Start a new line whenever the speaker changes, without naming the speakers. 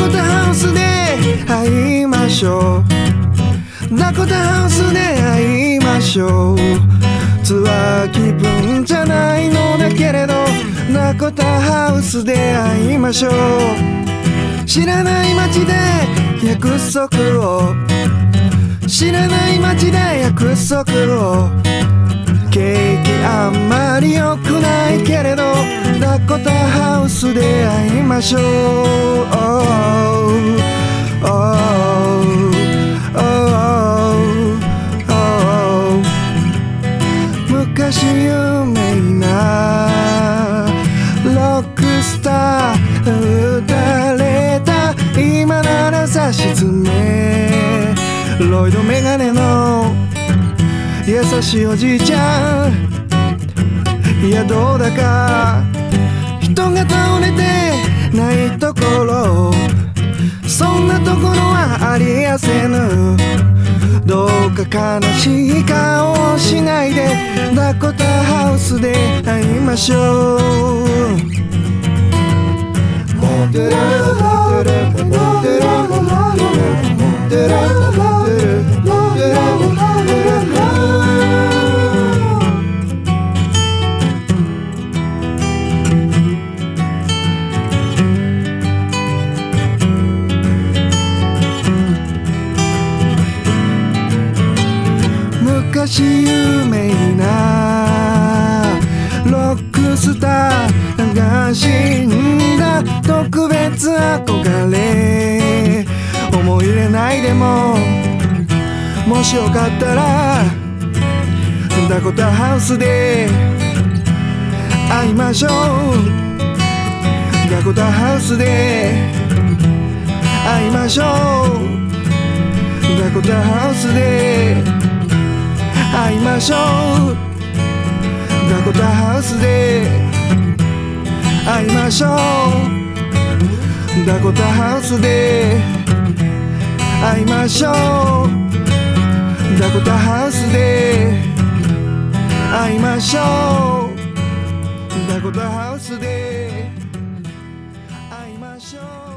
コタハウスで会いましょうダコタハウスで会いましょうツアー気分じゃないのだけれどダコタハウスで会いましょう知らない街で約束を知らない街で約束を景気あんまり良くないけれどダコタハウスで会いましょう、し詰めロイドメガネの優しいおじいちゃんいやどうだか人が倒れてないところそんなところはありやせぬどうか悲しい顔をしないでダコタハウスで会いましょう昔有名なロックスターが死んだ特別憧れ思い入れないでももしよかったらダコタハウスで会いましょうダコタハウスで会いましょうダコタハウスで会いましょうダコタハウスで会いましょう。ダコタハウスで会いましょう。ダコタハウスで会いましょう。ダコタハウスで会いましょう。